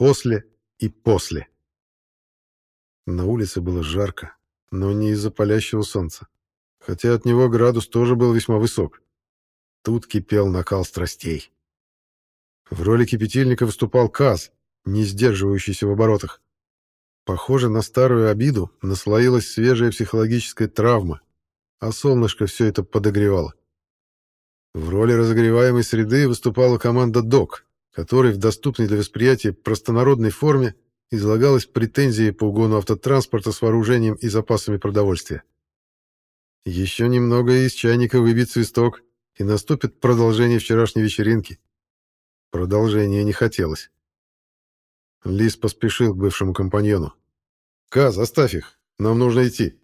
после и после. На улице было жарко, но не из-за палящего солнца, хотя от него градус тоже был весьма высок. Тут кипел накал страстей. В роли кипятильника выступал Каз, не сдерживающийся в оборотах. Похоже, на старую обиду наслоилась свежая психологическая травма, а солнышко все это подогревало. В роли разогреваемой среды выступала команда ДОК, которой в доступной для восприятия простонародной форме излагалась претензии по угону автотранспорта с вооружением и запасами продовольствия. Еще немного из чайника выбит свисток, и наступит продолжение вчерашней вечеринки. Продолжения не хотелось. Лис поспешил к бывшему компаньону. «Каз, оставь их. Нам нужно идти.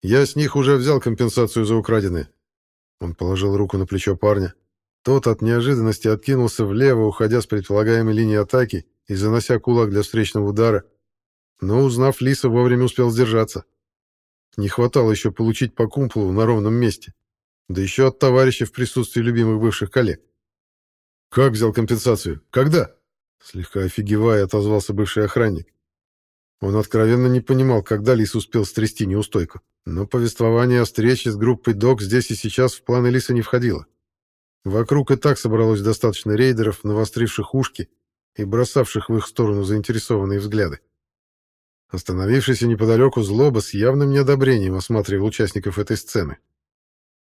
Я с них уже взял компенсацию за украденное». Он положил руку на плечо парня. Тот от неожиданности откинулся влево, уходя с предполагаемой линии атаки и занося кулак для встречного удара. Но, узнав Лиса, вовремя успел сдержаться. Не хватало еще получить по кумполу на ровном месте. Да еще от товарища в присутствии любимых бывших коллег. «Как взял компенсацию? Когда?» Слегка офигевая, отозвался бывший охранник. Он откровенно не понимал, когда Лис успел стрясти неустойку. Но повествование о встрече с группой ДОК здесь и сейчас в планы Лиса не входило. Вокруг и так собралось достаточно рейдеров, навостривших ушки и бросавших в их сторону заинтересованные взгляды. Остановившийся неподалеку злоба с явным неодобрением осматривал участников этой сцены.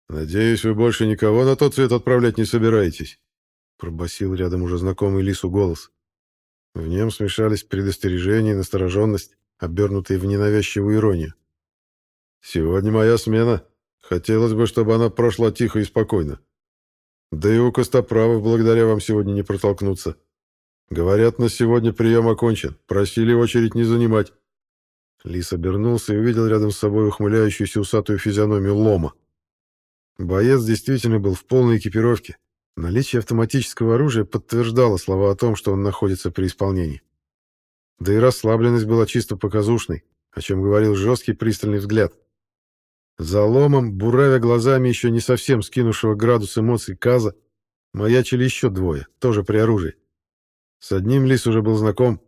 «Надеюсь, вы больше никого на тот свет отправлять не собираетесь?» пробасил рядом уже знакомый Лису голос. В нем смешались предостережение и настороженность, обернутые в ненавязчивую иронию. «Сегодня моя смена. Хотелось бы, чтобы она прошла тихо и спокойно. Да и у Костоправов благодаря вам сегодня не протолкнуться. Говорят, на сегодня прием окончен. Просили очередь не занимать». Лис обернулся и увидел рядом с собой ухмыляющуюся усатую физиономию лома. Боец действительно был в полной экипировке. Наличие автоматического оружия подтверждало слова о том, что он находится при исполнении. Да и расслабленность была чисто показушной, о чем говорил жесткий пристальный взгляд. За ломом, буравя глазами еще не совсем скинувшего градус эмоций Каза, маячили еще двое, тоже при оружии. С одним Лис уже был знаком.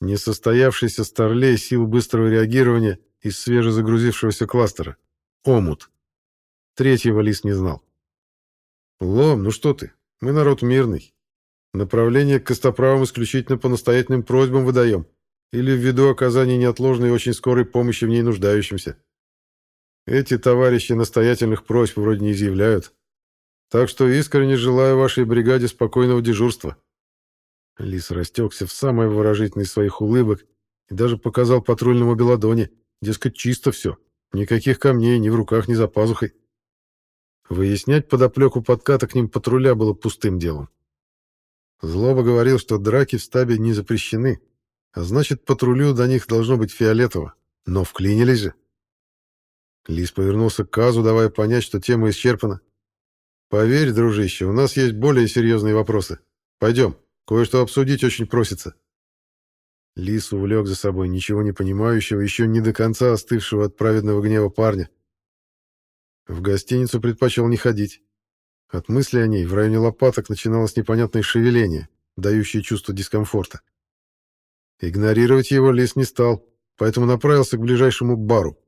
Несостоявшийся старлей сил быстрого реагирования из свежезагрузившегося кластера. Омут. Третьего Лис не знал. «Лом, ну что ты? Мы народ мирный. Направление к костоправам исключительно по настоятельным просьбам выдаем или ввиду оказания неотложной и очень скорой помощи в ней нуждающимся. Эти товарищи настоятельных просьб вроде не изъявляют. Так что искренне желаю вашей бригаде спокойного дежурства». Лис растекся в самой выражительной своих улыбок и даже показал патрульному Беладоне, дескать, чисто все, никаких камней ни в руках, ни за пазухой. Выяснять подоплеку подката к ним патруля было пустым делом. Злоба говорил, что драки в стабе не запрещены, а значит, патрулю до них должно быть фиолетово. Но вклинились же. Лис повернулся к Казу, давая понять, что тема исчерпана. «Поверь, дружище, у нас есть более серьезные вопросы. Пойдем, кое-что обсудить очень просится». Лис увлек за собой ничего не понимающего, еще не до конца остывшего от праведного гнева парня. В гостиницу предпочел не ходить. От мысли о ней в районе лопаток начиналось непонятное шевеление, дающее чувство дискомфорта. Игнорировать его Лис не стал, поэтому направился к ближайшему бару.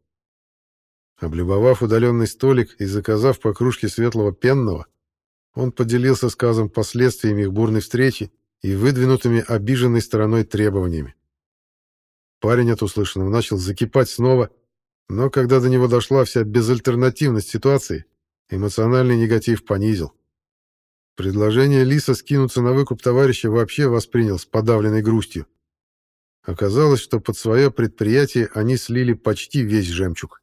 Облюбовав удаленный столик и заказав по кружке светлого пенного, он поделился сказом последствиями их бурной встречи и выдвинутыми обиженной стороной требованиями. Парень от услышанного начал закипать снова но когда до него дошла вся безальтернативность ситуации, эмоциональный негатив понизил. Предложение Лиса скинуться на выкуп товарища вообще воспринял с подавленной грустью. Оказалось, что под свое предприятие они слили почти весь жемчуг.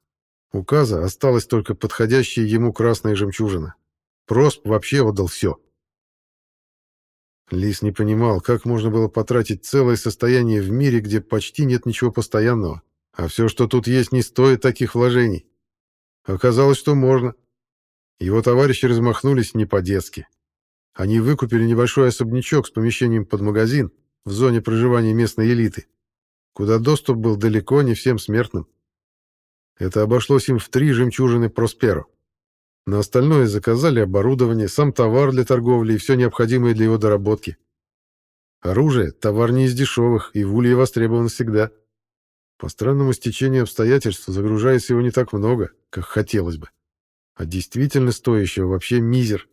У Каза осталась только подходящая ему красная жемчужина. Просп вообще отдал все. Лис не понимал, как можно было потратить целое состояние в мире, где почти нет ничего постоянного, а все, что тут есть, не стоит таких вложений. Оказалось, что можно. Его товарищи размахнулись не по-детски. Они выкупили небольшой особнячок с помещением под магазин в зоне проживания местной элиты, куда доступ был далеко не всем смертным. Это обошлось им в три жемчужины Просперо. На остальное заказали оборудование, сам товар для торговли и все необходимое для его доработки. Оружие — товар не из дешевых, и в Улье востребован всегда. По странному стечению обстоятельств загружается его не так много, как хотелось бы. А действительно стоящего вообще мизер.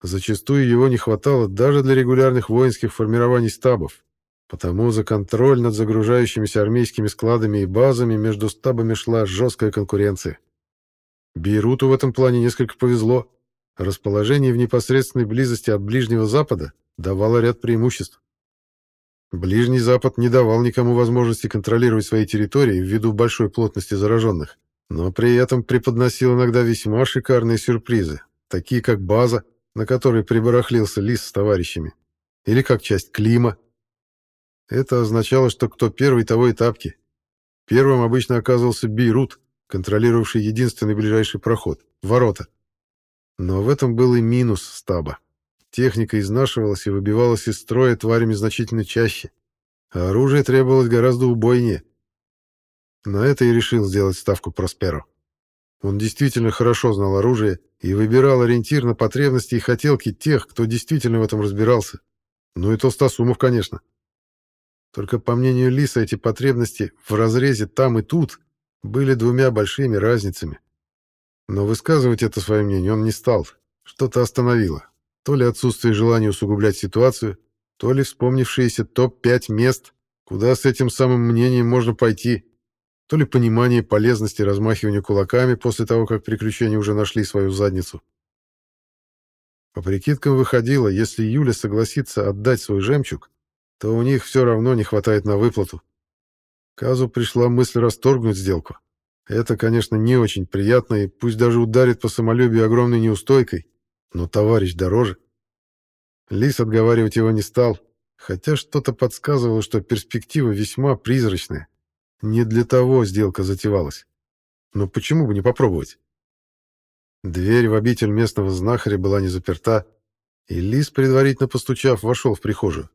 Зачастую его не хватало даже для регулярных воинских формирований стабов. Потому за контроль над загружающимися армейскими складами и базами между стабами шла жесткая конкуренция. Бейруту в этом плане несколько повезло. Расположение в непосредственной близости от Ближнего Запада давало ряд преимуществ. Ближний Запад не давал никому возможности контролировать свои территории ввиду большой плотности зараженных, но при этом преподносил иногда весьма шикарные сюрпризы, такие как база, на которой прибарахлился Лис с товарищами, или как часть Клима. Это означало, что кто первый, того и тапки. Первым обычно оказывался Бейрут, контролировавший единственный ближайший проход — ворота. Но в этом был и минус стаба. Техника изнашивалась и выбивалась из строя тварями значительно чаще, а оружие требовалось гораздо убойнее. На это и решил сделать ставку Просперо. Он действительно хорошо знал оружие и выбирал ориентир на потребности и хотелки тех, кто действительно в этом разбирался. Ну и Толстосумов, конечно. Только по мнению Лиса, эти потребности в разрезе там и тут были двумя большими разницами. Но высказывать это свое мнение он не стал. Что-то остановило. То ли отсутствие желания усугублять ситуацию, то ли вспомнившиеся топ-5 мест, куда с этим самым мнением можно пойти, то ли понимание полезности размахивания кулаками после того, как приключения уже нашли свою задницу. По прикидкам выходило, если Юля согласится отдать свой жемчуг, то у них все равно не хватает на выплату. Казу пришла мысль расторгнуть сделку. Это, конечно, не очень приятно и пусть даже ударит по самолюбию огромной неустойкой, но товарищ дороже. Лис отговаривать его не стал, хотя что-то подсказывало, что перспектива весьма призрачная. Не для того сделка затевалась. Но почему бы не попробовать? Дверь в обитель местного знахаря была не заперта, и Лис, предварительно постучав, вошел в прихожую.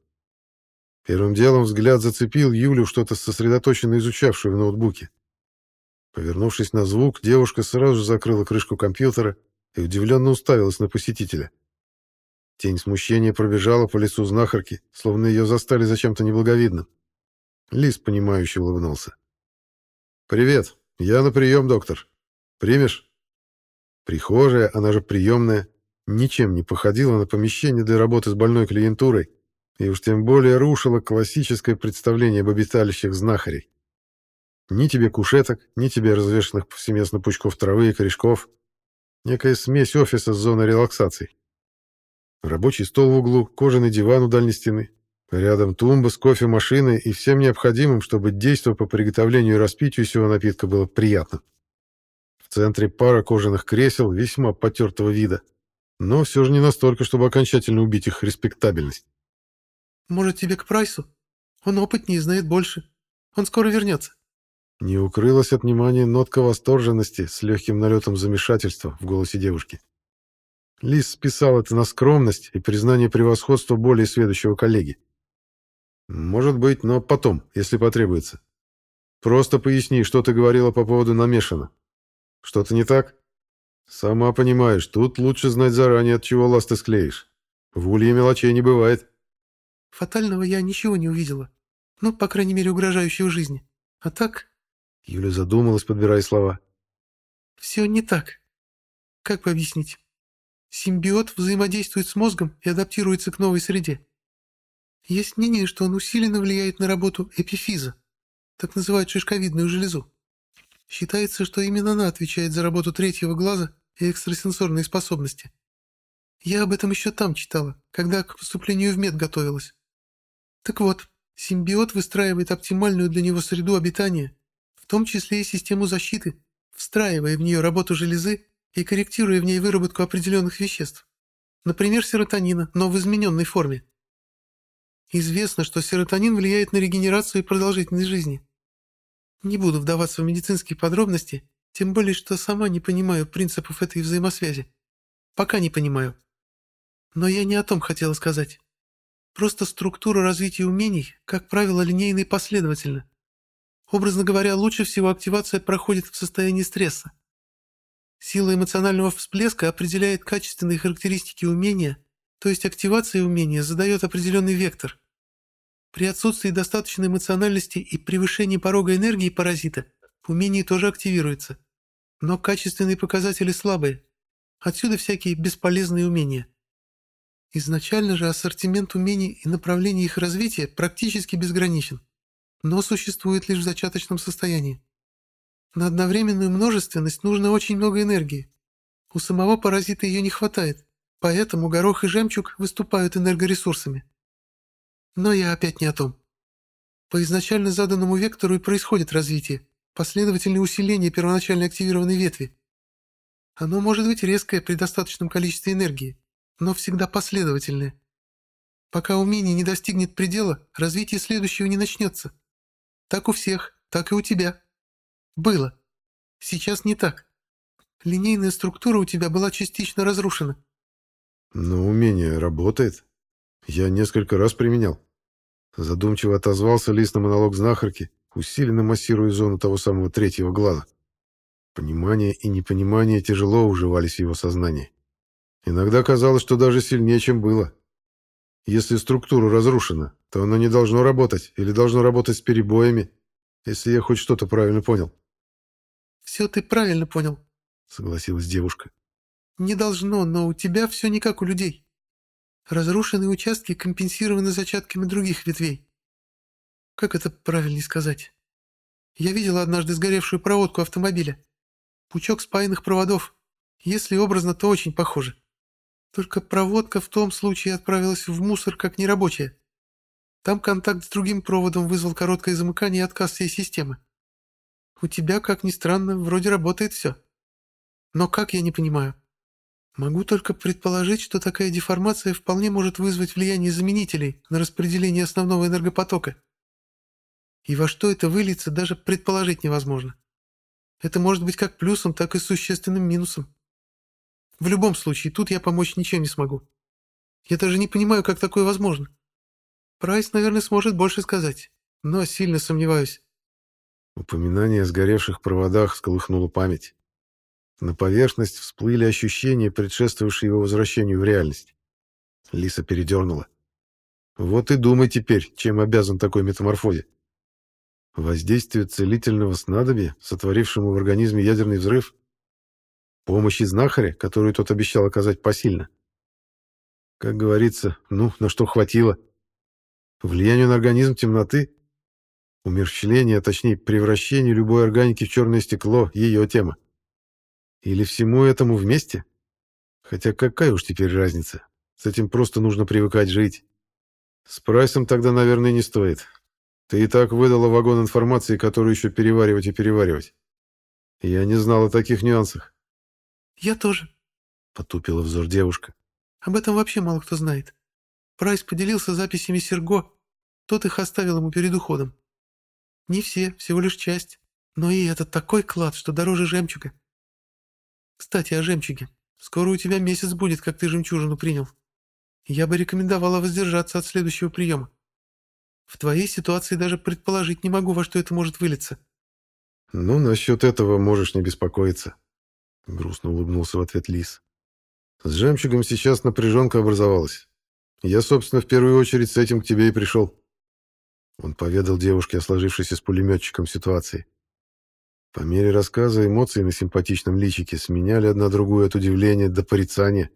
Первым делом взгляд зацепил Юлю, что-то сосредоточенно изучавшую в ноутбуке. Повернувшись на звук, девушка сразу же закрыла крышку компьютера и удивленно уставилась на посетителя. Тень смущения пробежала по лицу знахарки, словно ее застали за чем-то неблаговидным. Лис, понимающе улыбнулся. «Привет, я на прием, доктор. Примешь?» Прихожая, она же приемная, ничем не походила на помещение для работы с больной клиентурой и уж тем более рушила классическое представление об обиталищах знахарей. Ни тебе кушеток, ни тебе развешанных повсеместно пучков травы и корешков. Некая смесь офиса с зоной релаксации. Рабочий стол в углу, кожаный диван у дальней стены. Рядом тумба с кофемашиной и всем необходимым, чтобы действие по приготовлению и распитию сего напитка было приятным. В центре пара кожаных кресел весьма потертого вида, но все же не настолько, чтобы окончательно убить их респектабельность. «Может, тебе к Прайсу? Он опытнее и знает больше. Он скоро вернется». Не укрылась от внимания нотка восторженности с легким налетом замешательства в голосе девушки. Лис списал это на скромность и признание превосходства более сведущего коллеги. «Может быть, но потом, если потребуется. Просто поясни, что ты говорила по поводу намешано. Что-то не так? Сама понимаешь, тут лучше знать заранее, от чего ласты склеишь. В улье мелочей не бывает». «Фатального я ничего не увидела. Ну, по крайней мере, угрожающего жизни. А так...» Юля задумалась, подбирая слова. «Все не так. Как бы объяснить? Симбиот взаимодействует с мозгом и адаптируется к новой среде. Есть мнение, что он усиленно влияет на работу эпифиза, так называют шишковидную железу. Считается, что именно она отвечает за работу третьего глаза и экстрасенсорные способности. Я об этом еще там читала, когда к поступлению в мед готовилась. Так вот, симбиот выстраивает оптимальную для него среду обитания в том числе и систему защиты, встраивая в нее работу железы и корректируя в ней выработку определенных веществ. Например, серотонина, но в измененной форме. Известно, что серотонин влияет на регенерацию и продолжительность жизни. Не буду вдаваться в медицинские подробности, тем более, что сама не понимаю принципов этой взаимосвязи. Пока не понимаю. Но я не о том хотела сказать. Просто структура развития умений, как правило, линейна и последовательна. Образно говоря, лучше всего активация проходит в состоянии стресса. Сила эмоционального всплеска определяет качественные характеристики умения, то есть активация умения задает определенный вектор, При отсутствии достаточной эмоциональности и превышении порога энергии паразита умение тоже активируется. Но качественные показатели слабые. Отсюда всякие бесполезные умения. Изначально же ассортимент умений и направлений их развития практически безграничен, но существует лишь в зачаточном состоянии. На одновременную множественность нужно очень много энергии. У самого паразита ее не хватает, поэтому горох и жемчуг выступают энергоресурсами. Но я опять не о том. По изначально заданному вектору и происходит развитие, последовательное усиление первоначально активированной ветви. Оно может быть резкое при достаточном количестве энергии, но всегда последовательное. Пока умение не достигнет предела, развитие следующего не начнется. Так у всех, так и у тебя. Было. Сейчас не так. Линейная структура у тебя была частично разрушена. Но умение работает. Я несколько раз применял. Задумчиво отозвался лист на монолог знахарки, усиленно массируя зону того самого третьего глаза. Понимание и непонимание тяжело уживались в его сознании. Иногда казалось, что даже сильнее, чем было. Если структура разрушена, то она не должно работать или должно работать с перебоями, если я хоть что-то правильно понял. «Все ты правильно понял», — согласилась девушка. «Не должно, но у тебя все не как у людей. Разрушенные участки компенсированы зачатками других ветвей. Как это правильнее сказать? Я видела однажды сгоревшую проводку автомобиля. Пучок спаянных проводов. Если образно, то очень похоже. Только проводка в том случае отправилась в мусор как нерабочая. Там контакт с другим проводом вызвал короткое замыкание и отказ всей системы. У тебя, как ни странно, вроде работает все. Но как, я не понимаю. Могу только предположить, что такая деформация вполне может вызвать влияние заменителей на распределение основного энергопотока. И во что это выльется, даже предположить невозможно. Это может быть как плюсом, так и существенным минусом. В любом случае, тут я помочь ничем не смогу. Я даже не понимаю, как такое возможно. Прайс, наверное, сможет больше сказать, но сильно сомневаюсь. Упоминание о сгоревших проводах сколыхнуло память. На поверхность всплыли ощущения, предшествовавшие его возвращению в реальность. Лиса передернула. Вот и думай теперь, чем обязан такой метаморфозе. Воздействие целительного снадобья, сотворившему в организме ядерный взрыв? Помощи знахаря, которую тот обещал оказать посильно? Как говорится, ну, на что хватило. Влияние на организм темноты? Умерщвление, а точнее превращение любой органики в черное стекло — ее тема. Или всему этому вместе? Хотя какая уж теперь разница? С этим просто нужно привыкать жить. С прайсом тогда, наверное, не стоит. Ты и так выдала вагон информации, которую еще переваривать и переваривать. Я не знал о таких нюансах. Я тоже, потупила взор девушка. Об этом вообще мало кто знает. Прайс поделился записями Серго, тот их оставил ему перед уходом. Не все, всего лишь часть. Но и это такой клад, что дороже жемчуга. Кстати, о жемчуге. Скоро у тебя месяц будет, как ты жемчужину принял. Я бы рекомендовала воздержаться от следующего приема. В твоей ситуации даже предположить не могу, во что это может вылиться. Ну, насчет этого можешь не беспокоиться. Грустно улыбнулся в ответ Лис. С жемчугом сейчас напряженка образовалась. Я, собственно, в первую очередь с этим к тебе и пришел. Он поведал девушке о сложившейся с пулеметчиком ситуации. По мере рассказа эмоции на симпатичном личике сменяли одна другую от удивления до порицания,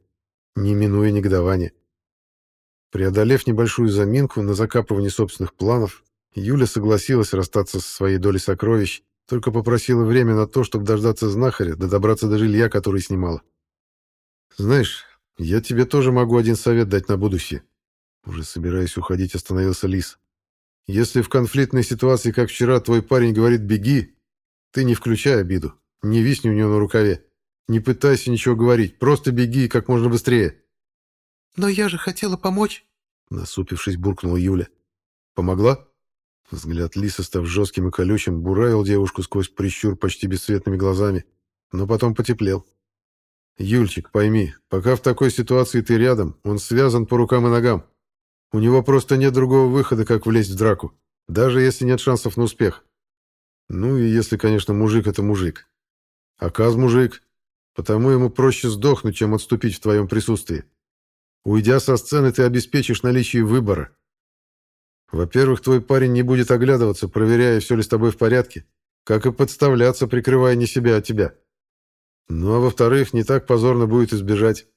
не минуя негодования. Преодолев небольшую заминку на закапывание собственных планов, Юля согласилась расстаться со своей долей сокровищ, только попросила время на то, чтобы дождаться знахаря, да добраться до жилья, которое снимала. «Знаешь, я тебе тоже могу один совет дать на будущее». Уже собираясь уходить, остановился Лис. «Если в конфликтной ситуации, как вчера, твой парень говорит «беги», ты не включай обиду, не висни у него на рукаве, не пытайся ничего говорить, просто беги как можно быстрее. Но я же хотела помочь, насупившись, буркнула Юля. Помогла? Взгляд Лиса, став жестким и колючим, буравил девушку сквозь прищур почти бесцветными глазами, но потом потеплел. «Юльчик, пойми, пока в такой ситуации ты рядом, он связан по рукам и ногам. У него просто нет другого выхода, как влезть в драку, даже если нет шансов на успех. Ну и если, конечно, мужик — это мужик. А Каз мужик, потому ему проще сдохнуть, чем отступить в твоем присутствии. Уйдя со сцены, ты обеспечишь наличие выбора. Во-первых, твой парень не будет оглядываться, проверяя, все ли с тобой в порядке, как и подставляться, прикрывая не себя, а тебя. Ну а во-вторых, не так позорно будет избежать.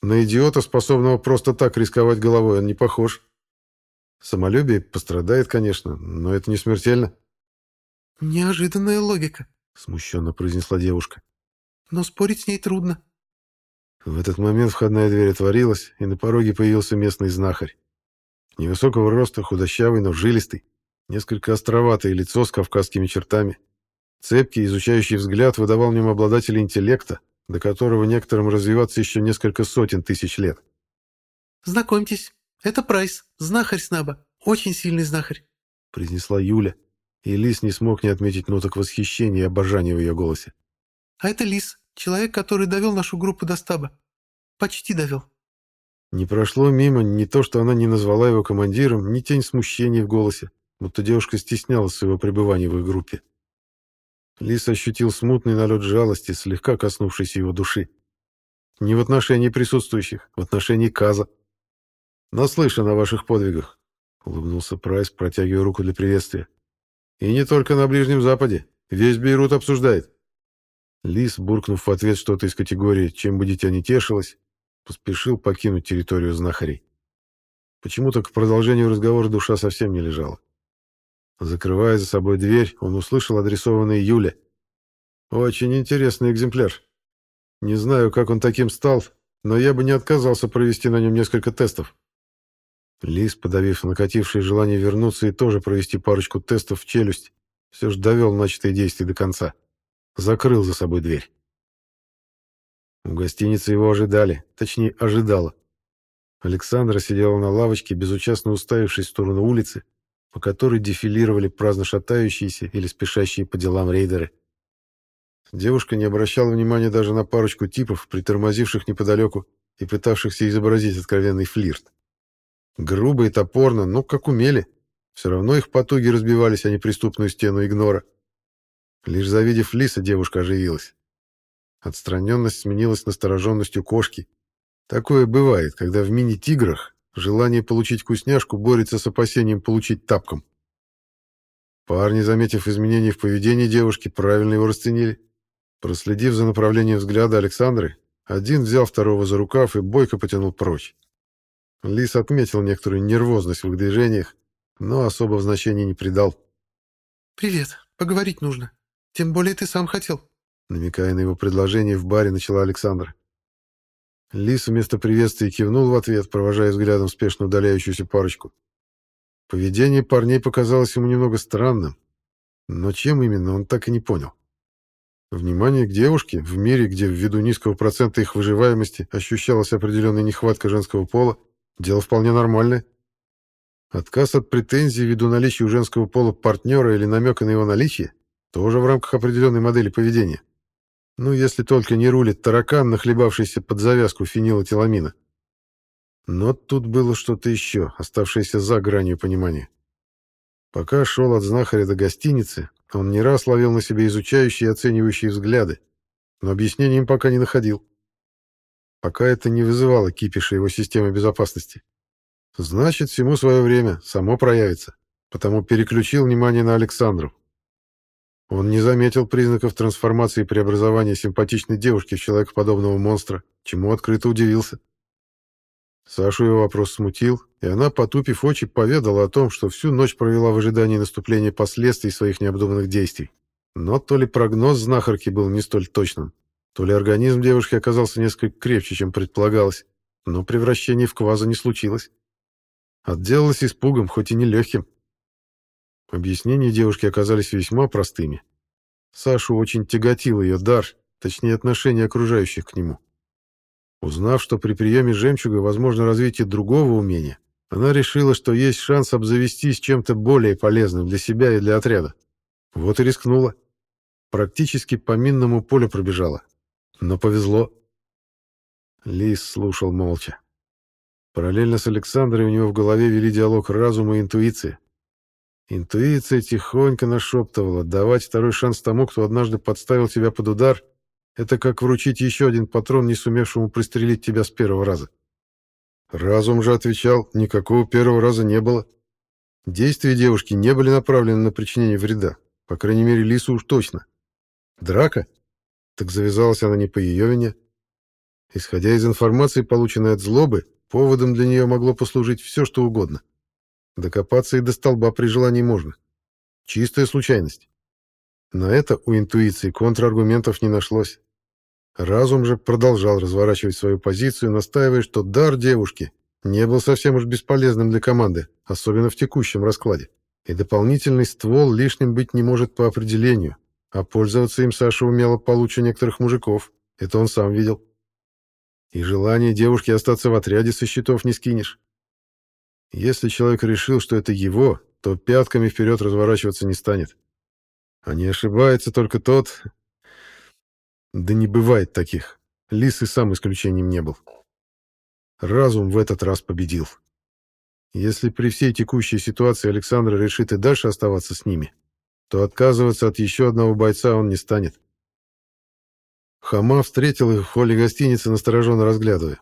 На идиота, способного просто так рисковать головой, он не похож. Самолюбие пострадает, конечно, но это не смертельно. «Неожиданная логика», — смущенно произнесла девушка. «Но спорить с ней трудно». В этот момент входная дверь отворилась, и на пороге появился местный знахарь. Невысокого роста, худощавый, но жилистый, несколько островатое лицо с кавказскими чертами. Цепкий, изучающий взгляд выдавал в нем обладателя интеллекта, до которого некоторым развиваться еще несколько сотен тысяч лет. «Знакомьтесь, это Прайс, знахарь Снаба, очень сильный знахарь», — произнесла Юля, и Лис не смог не отметить ноток восхищения и обожания в ее голосе. «А это Лис, человек, который довел нашу группу до стаба. Почти довел». Не прошло мимо ни то, что она не назвала его командиром, ни тень смущения в голосе, будто девушка стеснялась своего пребывания в их группе. Лис ощутил смутный налет жалости, слегка коснувшийся его души. Не в отношении присутствующих, в отношении Каза. «Наслышан о ваших подвигах», — улыбнулся Прайс, протягивая руку для приветствия. «И не только на Ближнем Западе. Весь Бейрут обсуждает». Лис, буркнув в ответ что-то из категории «чем бы дитя не тешилось», поспешил покинуть территорию знахарей. Почему-то к продолжению разговора душа совсем не лежала. Закрывая за собой дверь, он услышал адресованный Юле. «Очень интересный экземпляр. Не знаю, как он таким стал, но я бы не отказался провести на нем несколько тестов». Лис, подавив накатившее желание вернуться и тоже провести парочку тестов в челюсть, все же довел начатые действия до конца. Закрыл за собой дверь. В гостинице его ожидали, точнее, ожидала. Александра сидела на лавочке, безучастно уставившись в сторону улицы, по которой дефилировали праздно шатающиеся или спешащие по делам рейдеры. Девушка не обращала внимания даже на парочку типов, притормозивших неподалеку и пытавшихся изобразить откровенный флирт. Грубо и топорно, но как умели. Все равно их потуги разбивались о неприступную стену игнора. Лишь завидев Лиса, девушка оживилась. Отстраненность сменилась настороженностью кошки. Такое бывает, когда в мини-тиграх Желание получить вкусняшку борется с опасением получить тапком. Парни, заметив изменения в поведении девушки, правильно его расценили. Проследив за направлением взгляда Александры, один взял второго за рукав и бойко потянул прочь. Лис отметил некоторую нервозность в их движениях, но особо значения не придал. «Привет, поговорить нужно. Тем более ты сам хотел», намекая на его предложение в баре, начала Александра. Лис вместо приветствия кивнул в ответ, провожая взглядом спешно удаляющуюся парочку. Поведение парней показалось ему немного странным, но чем именно, он так и не понял. Внимание к девушке в мире, где ввиду низкого процента их выживаемости ощущалась определенная нехватка женского пола, дело вполне нормальное. Отказ от претензий ввиду наличия у женского пола партнера или намека на его наличие тоже в рамках определенной модели поведения. Ну, если только не рулит таракан, нахлебавшийся под завязку фенилэтиламина. Но тут было что-то еще, оставшееся за гранью понимания. Пока шел от знахаря до гостиницы, он не раз ловил на себе изучающие и оценивающие взгляды, но объяснения им пока не находил. Пока это не вызывало кипиша его системы безопасности. Значит, всему свое время, само проявится, потому переключил внимание на Александру, он не заметил признаков трансформации и преобразования симпатичной девушки в человекоподобного монстра, чему открыто удивился. Сашу его вопрос смутил, и она, потупив очи, поведала о том, что всю ночь провела в ожидании наступления последствий своих необдуманных действий. Но то ли прогноз знахарки был не столь точным, то ли организм девушки оказался несколько крепче, чем предполагалось, но превращение в кваза не случилось. Отделалась испугом, хоть и не легким. Объяснения девушки оказались весьма простыми. Сашу очень тяготил ее дар, точнее отношение окружающих к нему. Узнав, что при приеме жемчуга возможно развитие другого умения, она решила, что есть шанс обзавестись чем-то более полезным для себя и для отряда. Вот и рискнула. Практически по минному полю пробежала. Но повезло. Лис слушал молча. Параллельно с Александрой у него в голове вели диалог разума и интуиции. Интуиция тихонько нашептывала, давать второй шанс тому, кто однажды подставил тебя под удар, это как вручить еще один патрон, не сумевшему пристрелить тебя с первого раза. Разум же отвечал, никакого первого раза не было. Действия девушки не были направлены на причинение вреда, по крайней мере, Лису уж точно. Драка? Так завязалась она не по ее вине. Исходя из информации, полученной от злобы, поводом для нее могло послужить все, что угодно. Докопаться и до столба при желании можно. Чистая случайность. На это у интуиции контраргументов не нашлось. Разум же продолжал разворачивать свою позицию, настаивая, что дар девушки не был совсем уж бесполезным для команды, особенно в текущем раскладе. И дополнительный ствол лишним быть не может по определению, а пользоваться им Саша умело получше некоторых мужиков. Это он сам видел. И желание девушки остаться в отряде со счетов не скинешь. Если человек решил, что это его, то пятками вперед разворачиваться не станет. А не ошибается только тот... Да не бывает таких. Лис и сам исключением не был. Разум в этот раз победил. Если при всей текущей ситуации Александр решит и дальше оставаться с ними, то отказываться от еще одного бойца он не станет. Хама встретил их в холле гостиницы, настороженно разглядывая.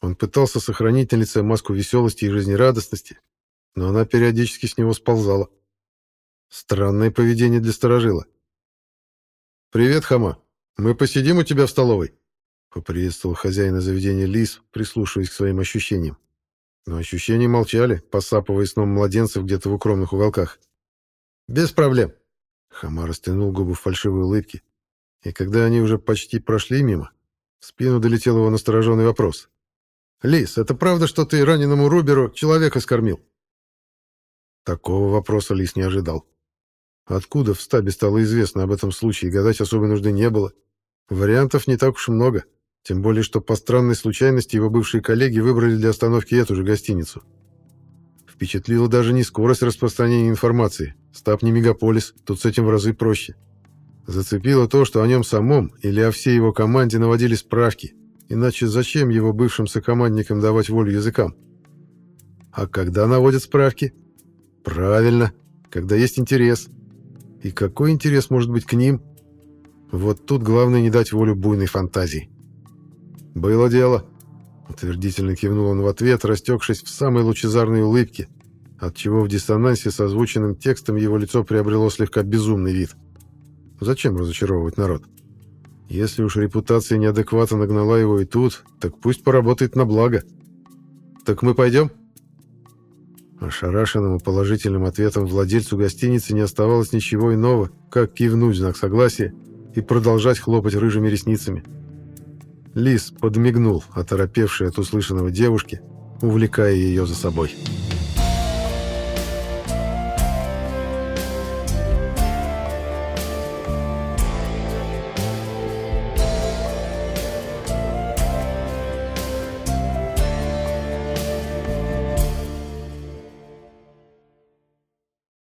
Он пытался сохранить на лице маску веселости и жизнерадостности, но она периодически с него сползала. Странное поведение для сторожила. «Привет, Хама. Мы посидим у тебя в столовой?» Поприветствовал хозяина заведения Лис, прислушиваясь к своим ощущениям. Но ощущения молчали, посапывая сном младенцев где-то в укромных уголках. «Без проблем». Хама растянул губы в фальшивой улыбке. И когда они уже почти прошли мимо, в спину долетел его настороженный вопрос. «Лис, это правда, что ты раненому Руберу человека скормил?» Такого вопроса Лис не ожидал. Откуда в стабе стало известно об этом случае, гадать особой нужды не было. Вариантов не так уж и много, тем более, что по странной случайности его бывшие коллеги выбрали для остановки эту же гостиницу. Впечатлила даже не скорость распространения информации. Стаб не мегаполис, тут с этим в разы проще. Зацепило то, что о нем самом или о всей его команде наводили справки, иначе зачем его бывшим сокомандникам давать волю языкам? А когда наводят справки? Правильно, когда есть интерес. И какой интерес может быть к ним? Вот тут главное не дать волю буйной фантазии. «Было дело», — утвердительно кивнул он в ответ, растекшись в самой лучезарной улыбке, отчего в диссонансе с озвученным текстом его лицо приобрело слегка безумный вид. Зачем разочаровывать народ? Если уж репутация неадеквата нагнала его и тут, так пусть поработает на благо. Так мы пойдем? Ошарашенному положительным ответом владельцу гостиницы не оставалось ничего иного, как кивнуть знак согласия и продолжать хлопать рыжими ресницами. Лис подмигнул, оторопевший от услышанного девушки, увлекая ее за собой. «Лис»